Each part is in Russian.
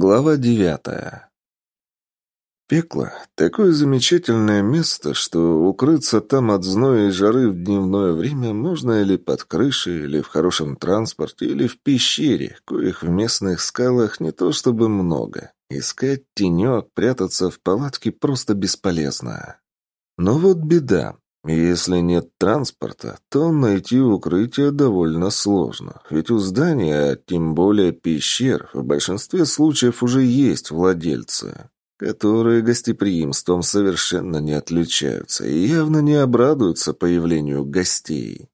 Глава девятая. Пекло – такое замечательное место, что укрыться там от зноя и жары в дневное время можно или под крышей, или в хорошем транспорте, или в пещере, коих в местных скалах не то чтобы много. Искать тенек, прятаться в палатке просто бесполезно. Но вот беда. Если нет транспорта, то найти укрытие довольно сложно, ведь у здания, а тем более пещер, в большинстве случаев уже есть владельцы, которые гостеприимством совершенно не отличаются и явно не обрадуются появлению гостей.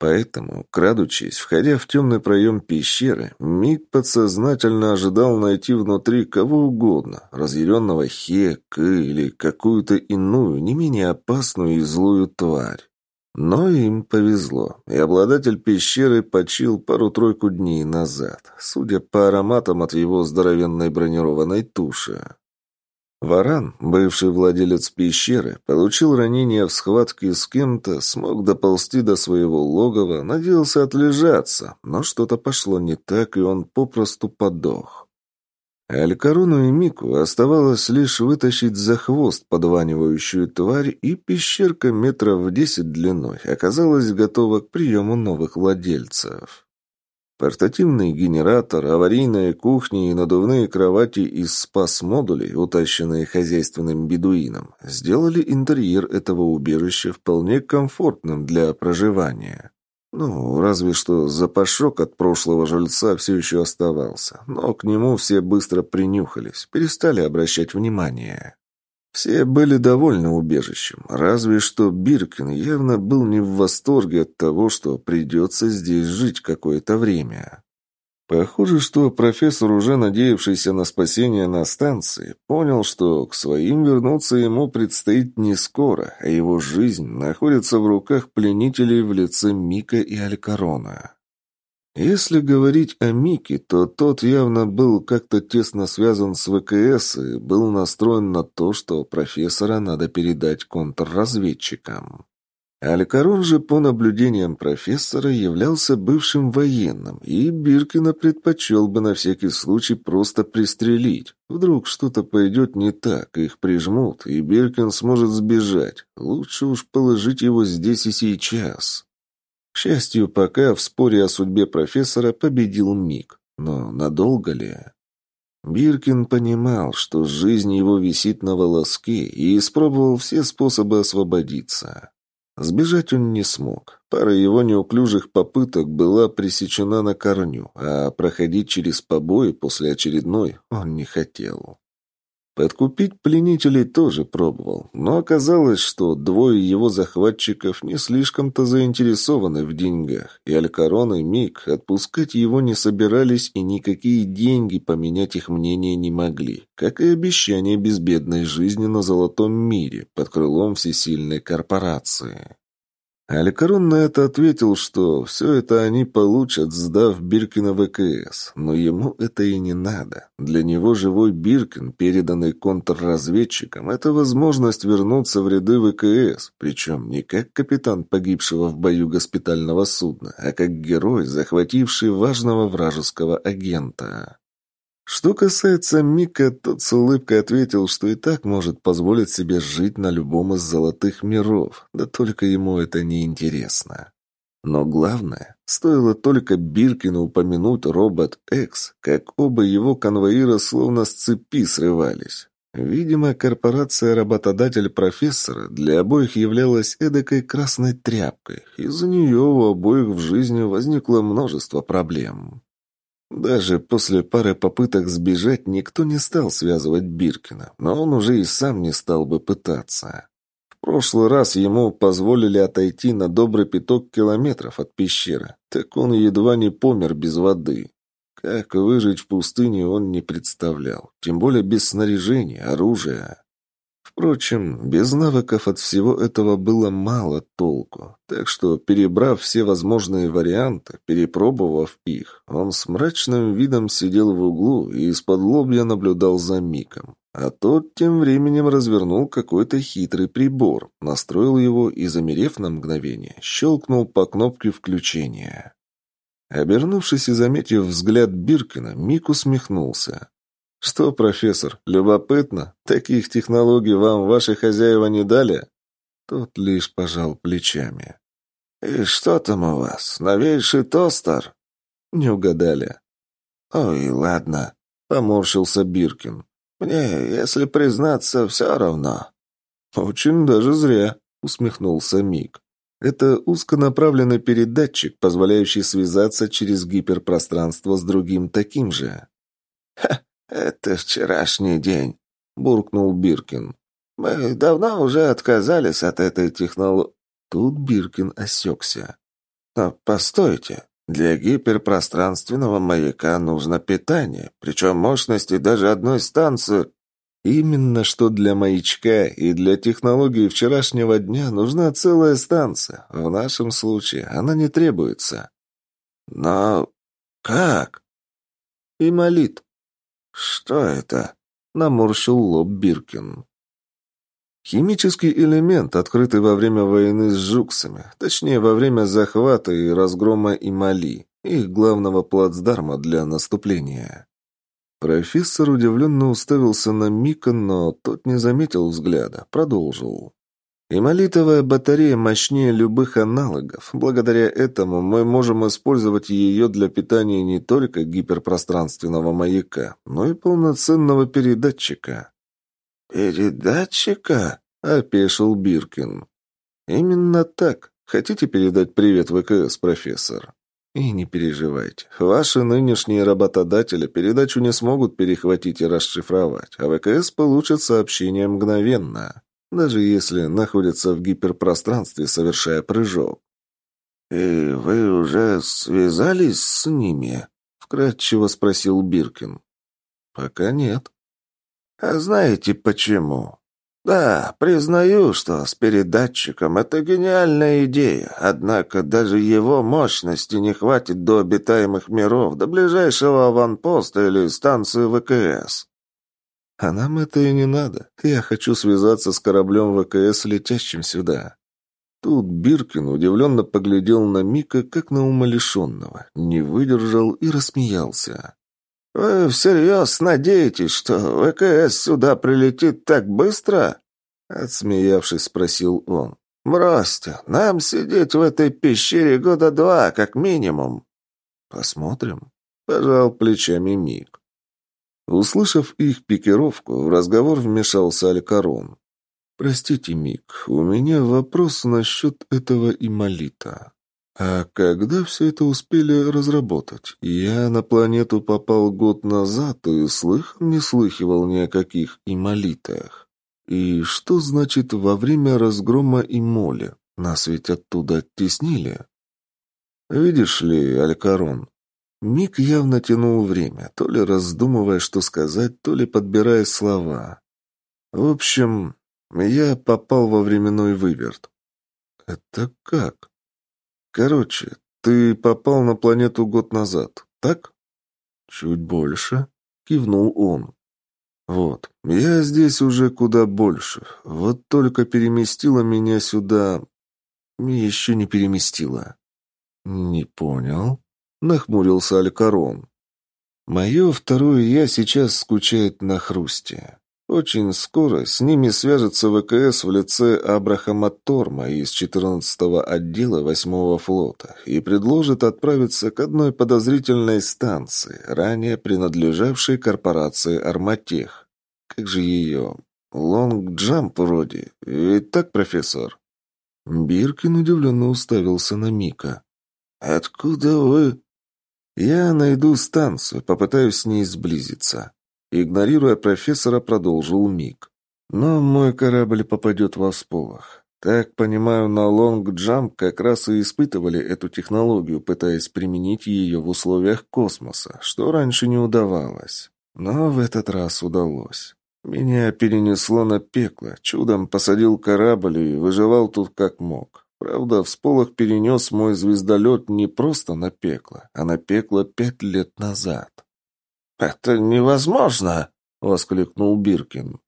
Поэтому, крадучись, входя в темный проем пещеры, Миг подсознательно ожидал найти внутри кого угодно, разъяренного Хека или какую-то иную, не менее опасную и злую тварь. Но им повезло, и обладатель пещеры почил пару-тройку дней назад, судя по ароматам от его здоровенной бронированной туши. Варан, бывший владелец пещеры, получил ранение в схватке с кем-то, смог доползти до своего логова, надеялся отлежаться, но что-то пошло не так, и он попросту подох. Алькарону и Мику оставалось лишь вытащить за хвост подванивающую тварь, и пещерка метров в десять длиной оказалась готова к приему новых владельцев. Портативный генератор, аварийная кухня и надувные кровати из спас-модулей, утащенные хозяйственным бедуином, сделали интерьер этого убежища вполне комфортным для проживания. Ну, разве что запашок от прошлого жильца все еще оставался, но к нему все быстро принюхались, перестали обращать внимание. Все были довольны убежищем, разве что Биркин явно был не в восторге от того, что придется здесь жить какое-то время. Похоже, что профессор, уже надеявшийся на спасение на станции, понял, что к своим вернуться ему предстоит не скоро, а его жизнь находится в руках пленителей в лице Мика и Алькарона. Если говорить о Мике, то тот явно был как-то тесно связан с ВКС и был настроен на то, что профессора надо передать контрразведчикам. Алькарон же, по наблюдениям профессора, являлся бывшим военным, и Биркина предпочел бы на всякий случай просто пристрелить. Вдруг что-то пойдет не так, их прижмут, и Биркин сможет сбежать. Лучше уж положить его здесь и сейчас. Счастью, пока в споре о судьбе профессора победил Мик. Но надолго ли? Биркин понимал, что жизнь его висит на волоске, и испробовал все способы освободиться. Сбежать он не смог. Пара его неуклюжих попыток была пресечена на корню, а проходить через побои после очередной он не хотел. Подкупить пленителей тоже пробовал, но оказалось, что двое его захватчиков не слишком-то заинтересованы в деньгах, и Алькарон и Мик отпускать его не собирались и никакие деньги поменять их мнение не могли, как и обещание безбедной жизни на Золотом мире под крылом всесильной корпорации. Аликарон на это ответил, что все это они получат, сдав Биркина ВКС, но ему это и не надо. Для него живой Биркин, переданный контрразведчикам, это возможность вернуться в ряды ВКС, причем не как капитан погибшего в бою госпитального судна, а как герой, захвативший важного вражеского агента. Что касается Мика, тот с улыбкой ответил, что и так может позволить себе жить на любом из золотых миров, да только ему это не интересно. Но главное, стоило только Биркину упомянуть робот X, как оба его конвоира словно с цепи срывались. Видимо, корпорация-работодатель профессора для обоих являлась эдакой красной тряпкой. Из-за нее у обоих в жизни возникло множество проблем. Даже после пары попыток сбежать никто не стал связывать Биркина, но он уже и сам не стал бы пытаться. В прошлый раз ему позволили отойти на добрый пяток километров от пещеры, так он едва не помер без воды. Как выжить в пустыне он не представлял, тем более без снаряжения, оружия. Впрочем, без навыков от всего этого было мало толку, так что, перебрав все возможные варианты, перепробовав их, он с мрачным видом сидел в углу и из-под лобья наблюдал за Миком. А тот тем временем развернул какой-то хитрый прибор, настроил его и, замерев на мгновение, щелкнул по кнопке включения. Обернувшись и заметив взгляд Биркина, Мик усмехнулся. «Что, профессор, любопытно? Таких технологий вам ваши хозяева не дали?» Тот лишь пожал плечами. «И что там у вас? Новейший тостер?» «Не угадали». «Ой, ладно», — поморщился Биркин. «Мне, если признаться, все равно». «Очень даже зря», — усмехнулся Мик. «Это узконаправленный передатчик, позволяющий связаться через гиперпространство с другим таким же». «Ха, это вчерашний день», — буркнул Биркин. «Мы давно уже отказались от этой технологии». Тут Биркин осекся. «Но постойте, для гиперпространственного маяка нужно питание, причем мощности даже одной станции. Именно что для маячка и для технологии вчерашнего дня нужна целая станция. В нашем случае она не требуется. Но как? И молит. Что это? Наморщил лоб Биркин. Химический элемент, открытый во время войны с жуксами, точнее, во время захвата и разгрома Имали, их главного плацдарма для наступления. Профессор удивленно уставился на Мика, но тот не заметил взгляда, продолжил. Эмолитовая батарея мощнее любых аналогов. Благодаря этому мы можем использовать ее для питания не только гиперпространственного маяка, но и полноценного передатчика. «Передатчика?» — опешил Биркин. «Именно так. Хотите передать привет ВКС, профессор?» «И не переживайте. Ваши нынешние работодатели передачу не смогут перехватить и расшифровать, а ВКС получит сообщение мгновенно, даже если находится в гиперпространстве, совершая прыжок». «И вы уже связались с ними?» — вкратчиво спросил Биркин. «Пока нет», а знаете почему? Да, признаю, что с передатчиком это гениальная идея, однако даже его мощности не хватит до обитаемых миров, до ближайшего аванпоста или станции ВКС. А нам это и не надо. Я хочу связаться с кораблем ВКС, летящим сюда. Тут Биркин удивленно поглядел на Мика, как на умалишенного, не выдержал и рассмеялся. «Вы всерьез надеетесь, что ВКС сюда прилетит так быстро?» Отсмеявшись, спросил он. «Бросьте, нам сидеть в этой пещере года два, как минимум». «Посмотрим», — пожал плечами Мик. Услышав их пикировку, в разговор вмешался Алькарон. «Простите, Мик, у меня вопрос насчет этого имолита. А когда все это успели разработать? Я на планету попал год назад и слыхом не слыхивал ни о каких имолитах. И что значит во время разгрома Имоли? Нас ведь оттуда оттеснили. Видишь ли, Алькарон, Мик явно тянул время, то ли раздумывая, что сказать, то ли подбирая слова. В общем, я попал во временной выверт. Это как? Короче, ты попал на планету год назад, так? Чуть больше, кивнул он. Вот, я здесь уже куда больше. Вот только переместила меня сюда... Еще не переместила. Не понял. Нахмурился Алькарон. Мое второе «я» сейчас скучает на хрусте. Очень скоро с ними свяжется ВКС в лице Абрахама Торма из 14-го отдела 8-го флота и предложит отправиться к одной подозрительной станции, ранее принадлежавшей корпорации «Арматех». Как же ее? Лонг Джамп вроде. Ведь так, профессор? Биркин удивленно уставился на Мика. «Откуда вы?» «Я найду станцию, попытаюсь с ней сблизиться». Игнорируя профессора, продолжил Мик. «Но мой корабль попадет во всполох. Так понимаю, на Лонг Джамп как раз и испытывали эту технологию, пытаясь применить ее в условиях космоса, что раньше не удавалось. Но в этот раз удалось. Меня перенесло на пекло, чудом посадил корабль и выживал тут как мог. Правда, всполох перенес мой звездолет не просто на пекло, а на пекло пять лет назад. «Это невозможно!» — воскликнул Биркин.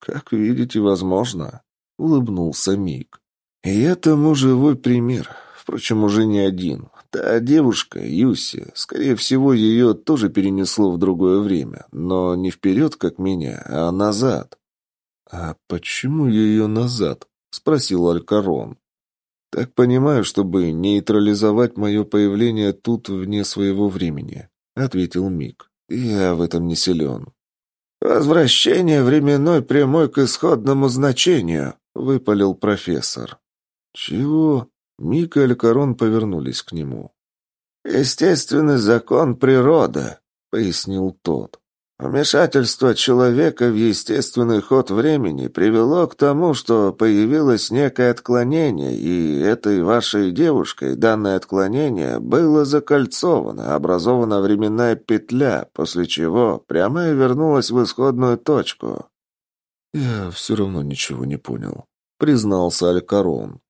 «Как видите, возможно», — улыбнулся Мик. «И я тому живой пример, впрочем, уже не один. Та девушка, Юси, скорее всего, ее тоже перенесло в другое время, но не вперед, как меня, а назад. «А почему ее назад?» — спросил Алькарон. «Так понимаю, чтобы нейтрализовать мое появление тут вне своего времени», — ответил Мик. «Я в этом не силен». «Возвращение временной прямой к исходному значению», — выпалил профессор. «Чего?» Мик и Алькарон повернулись к нему. «Естественный закон природы», — пояснил тот. Вмешательство человека в естественный ход времени привело к тому, что появилось некое отклонение, и этой вашей девушкой данное отклонение было закольцовано, образована временная петля, после чего прямая вернулась в исходную точку. «Я все равно ничего не понял», — признался Алькарон.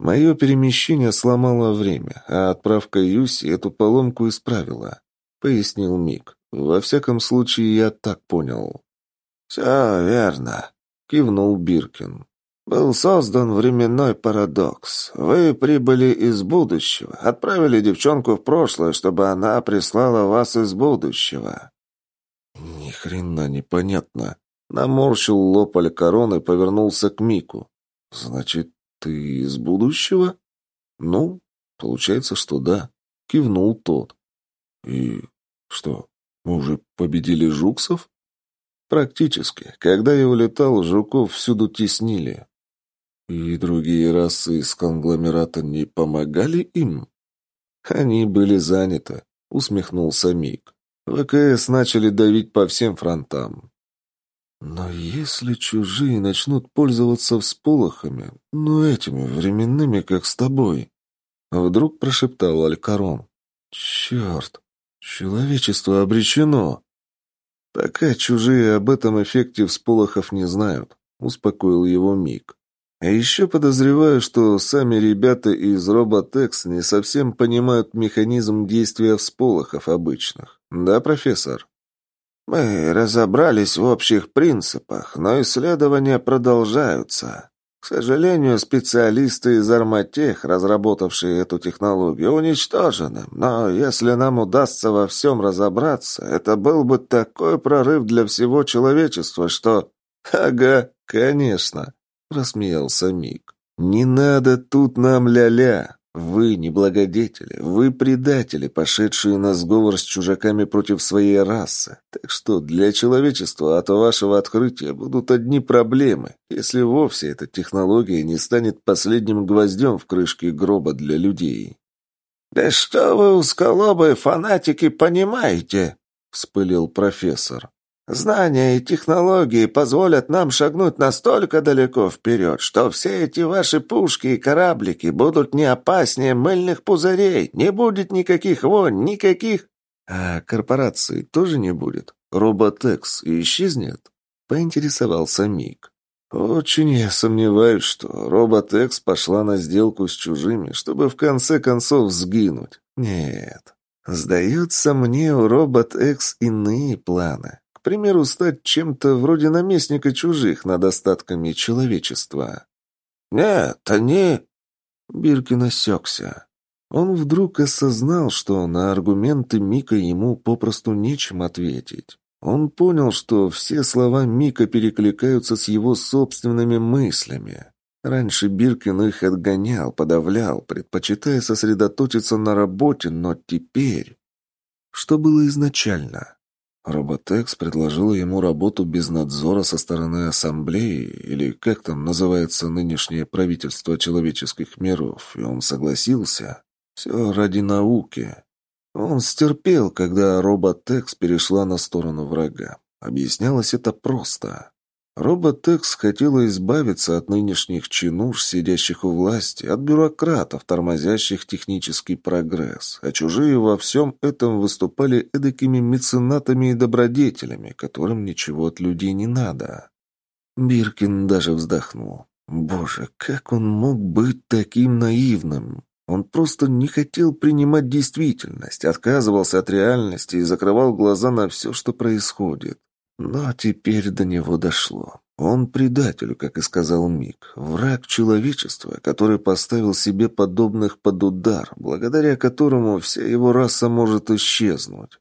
«Мое перемещение сломало время, а отправка Юси эту поломку исправила», — пояснил Мик. Во всяком случае, я так понял. «Все верно», — кивнул Биркин. «Был создан временной парадокс. Вы прибыли из будущего, отправили девчонку в прошлое, чтобы она прислала вас из будущего». «Ни хрена непонятно». Наморщил лоб Алькарон и повернулся к Мику. «Значит, ты из будущего?» «Ну, получается, что да», — кивнул тот. «И что, мы уже победили жуксов? Практически. Когда я улетал, жуков всюду теснили. И другие расы из конгломерата не помогали им? Они были заняты, усмехнулся Мик. ВКС начали давить по всем фронтам. Но если чужие начнут пользоваться всполохами, ну этими временными, как с тобой, вдруг прошептал Алькарон. Черт, Человечество обречено. Пока чужие об этом эффекте всполохов не знают, успокоил его Мик. А еще подозреваю, что сами ребята из Роботекс не совсем понимают механизм действия всполохов обычных. Да, профессор? Мы разобрались в общих принципах, но исследования продолжаются. К сожалению, специалисты из Арматех, разработавшие эту технологию, уничтожены. Но если нам удастся во всем разобраться, это был бы такой прорыв для всего человечества, что... «Ага, конечно», — рассмеялся Мик. «Не надо тут нам ля-ля. Вы не благодетели, вы предатели, пошедшие на сговор с чужаками против своей расы. Так что для человечества от вашего открытия будут одни проблемы, если вовсе эта технология не станет последним гвоздем в крышке гроба для людей. «Да что вы, узколобые фанатики, понимаете?» — вспылил профессор. Знания и технологии позволят нам шагнуть настолько далеко вперед, что все эти ваши пушки и кораблики будут не опаснее мыльных пузырей, не будет никаких войн, никаких... А корпорации тоже не будет? Роботекс исчезнет? Поинтересовался Мик. Очень я сомневаюсь, что Роботекс пошла на сделку с чужими, чтобы в конце концов сгинуть. Нет. Сдается мне у Робот-Экс иные планы. Примеру, стать чем-то вроде наместника чужих над остатками человечества. «Нет, они...» Биркин осекся. Он вдруг осознал, что на аргументы Мика ему попросту нечем ответить. Он понял, что все слова Мика перекликаются с его собственными мыслями. Раньше Биркин их отгонял, подавлял, предпочитая сосредоточиться на работе, но теперь... Что было изначально? Роботекс предложила ему работу без надзора со стороны ассамблеи, или как там называется нынешнее правительство человеческих миров, и он согласился. Все ради науки. Он стерпел, когда Роботекс перешла на сторону врага. Объяснялось это просто. Роботекс хотела избавиться от нынешних чинуш, сидящих у власти, от бюрократов, тормозящих технический прогресс, а чужие во всем этом выступали эдакими меценатами и добродетелями, которым ничего от людей не надо. Биркин даже вздохнул. Боже, как он мог быть таким наивным? Он просто не хотел принимать действительность, отказывался от реальности и закрывал глаза на все, что происходит. Но теперь до него дошло. Он предатель, как и сказал Мик, враг человечества, который поставил себе подобных под удар, благодаря которому вся его раса может исчезнуть.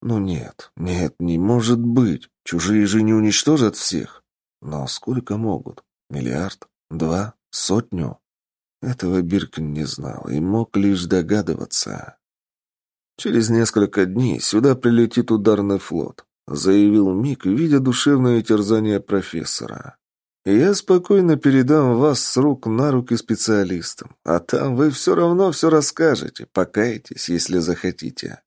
Ну нет, нет, не может быть. Чужие же не уничтожат всех. Но сколько могут? Миллиард? Два? Сотню? Этого Биркин не знал и мог лишь догадываться. Через несколько дней сюда прилетит ударный флот заявил Мик, видя душевное терзание профессора. «Я спокойно передам вас с рук на руки специалистам, а там вы все равно все расскажете, покаетесь, если захотите».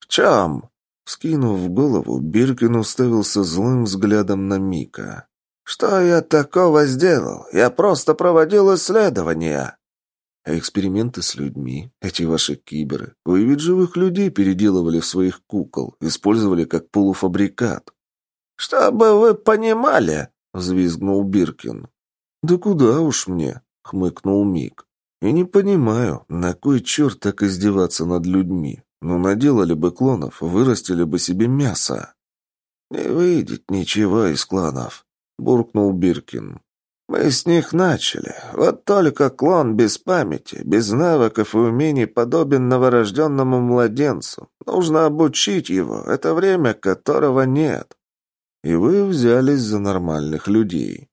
«В чем?» Скинув голову, Биркин уставился злым взглядом на Мика. «Что я такого сделал? Я просто проводил исследования». А эксперименты с людьми, эти ваши киберы, вы ведь живых людей переделывали в своих кукол, использовали как полуфабрикат. «Чтобы вы понимали», — взвизгнул Биркин. «Да куда уж мне», — хмыкнул Мик. «И не понимаю, на кой черт так издеваться над людьми? Ну, наделали бы клонов, вырастили бы себе мясо». «Не выйдет ничего из клонов», — буркнул Биркин. Мы с них начали. Вот только клон без памяти, без навыков и умений подобен новорожденному младенцу. Нужно обучить его, это время которого нет. И вы взялись за нормальных людей.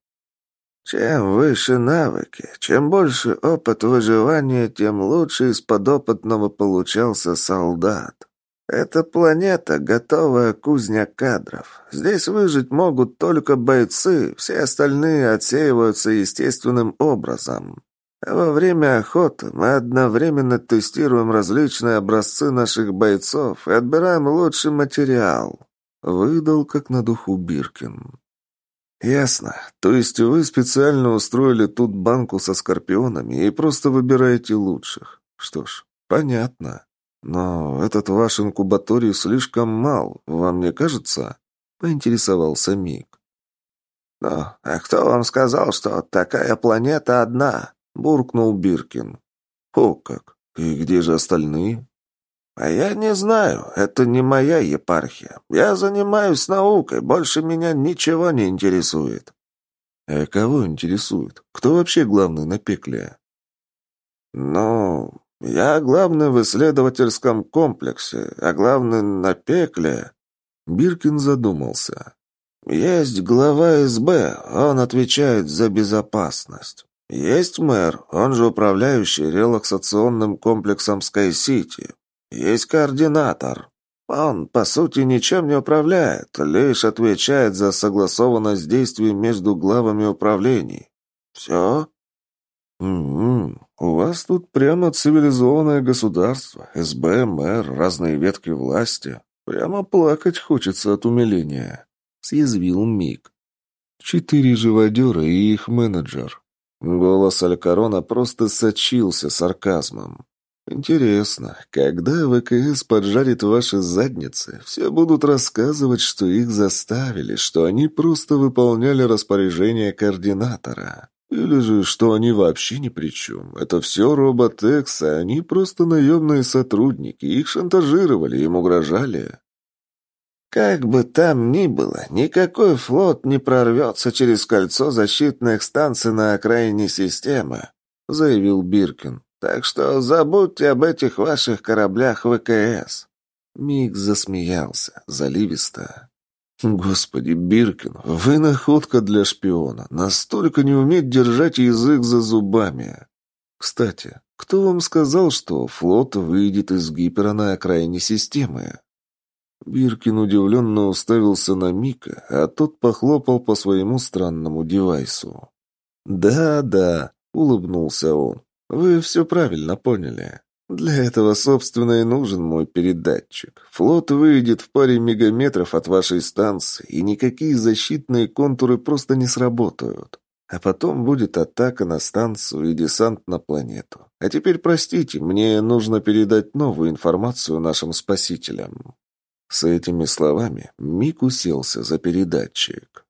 Чем выше навыки, чем больше опыт выживания, тем лучше из подопытного получался солдат. Эта планета — готовая кузня кадров. Здесь выжить могут только бойцы, все остальные отсеиваются естественным образом. Во время охоты мы одновременно тестируем различные образцы наших бойцов и отбираем лучший материал. Выдал как на духу Биркин. «Ясно. То есть вы специально устроили тут банку со скорпионами и просто выбираете лучших. Что ж, понятно. «Но этот ваш инкубаторий слишком мал, вам не кажется?» — поинтересовался Мик. «Ну, а кто вам сказал, что такая планета одна?» — буркнул Биркин. «О как! И где же остальные?» «А я не знаю, это не моя епархия. Я занимаюсь наукой, больше меня ничего не интересует». «А кого интересует? Кто вообще главный на пекле?» «Ну, я главный в исследовательском комплексе, а главный на пекле...» Биркин задумался. «Есть глава СБ, он отвечает за безопасность. Есть мэр, он же управляющий релаксационным комплексом Скай-Сити. Есть координатор. Он, по сути, ничем не управляет, лишь отвечает за согласованность действий между главами управлений. Все?» «М-м, у вас тут прямо цивилизованное государство, СБ, мэр, разные ветки власти. Прямо плакать хочется от умиления», — съязвил Мик. «Четыре живодера и их менеджер». Голос Алькарона просто сочился сарказмом. «Интересно, когда ВКС поджарит ваши задницы, все будут рассказывать, что их заставили, что они просто выполняли распоряжение координатора». Или же, что они вообще ни при чем. Это все роботекс, а они просто наемные сотрудники. Их шантажировали, им угрожали. «Как бы там ни было, никакой флот не прорвется через кольцо защитных станций на окраине системы», — заявил Биркин. «Так что забудьте об этих ваших кораблях ВКС». Миг засмеялся, заливисто. «Господи, Биркин, вы находка для шпиона. Настолько не уметь держать язык за зубами. Кстати, кто вам сказал, что флот выйдет из гипера на окраине системы?» Биркин удивленно уставился на Мика, а тот похлопал по своему странному девайсу. «Да, да», — улыбнулся он, — «вы все правильно поняли. Для этого, собственно, и нужен мой передатчик. Флот выйдет в паре мегаметров от вашей станции, и никакие защитные контуры просто не сработают. А потом будет атака на станцию и десант на планету. А теперь, простите, мне нужно передать новую информацию нашим спасителям». С этими словами Мик уселся за передатчик.